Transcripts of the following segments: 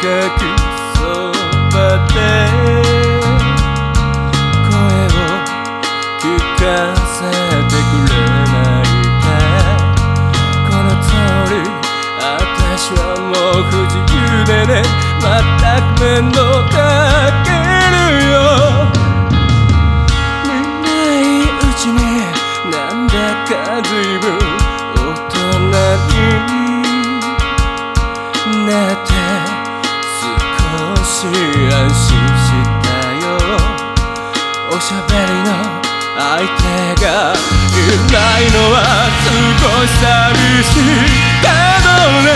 近くそばで声を聞かせてくれないか。この通り私はもう不自由でね。全く面倒かしゃべりの相手がいないのはすごい寂しい。けどね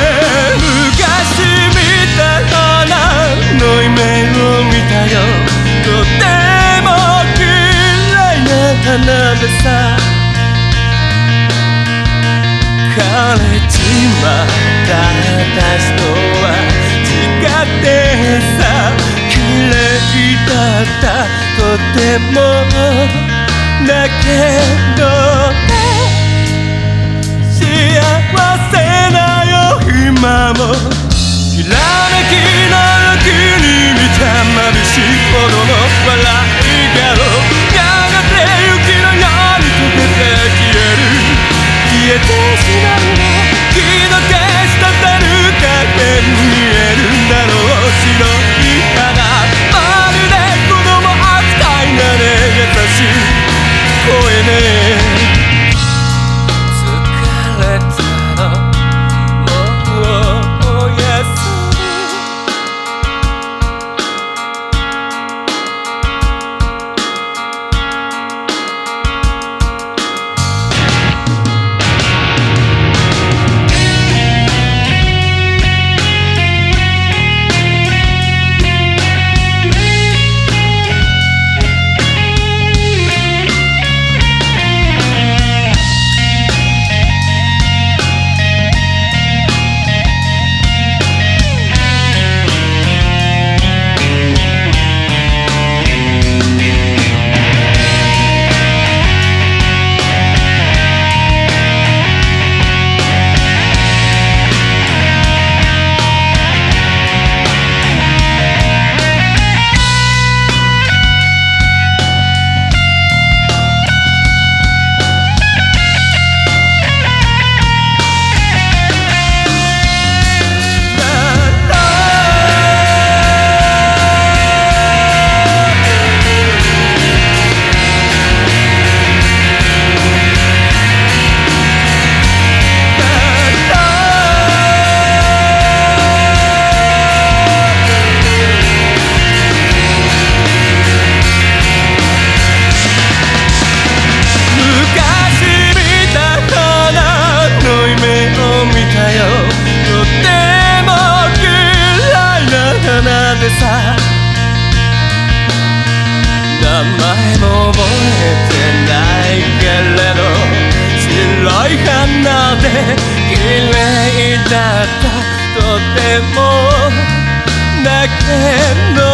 昔見た花の夢を見たよ。とても綺麗な花でさでもだけどで綺麗だった。とてもだけど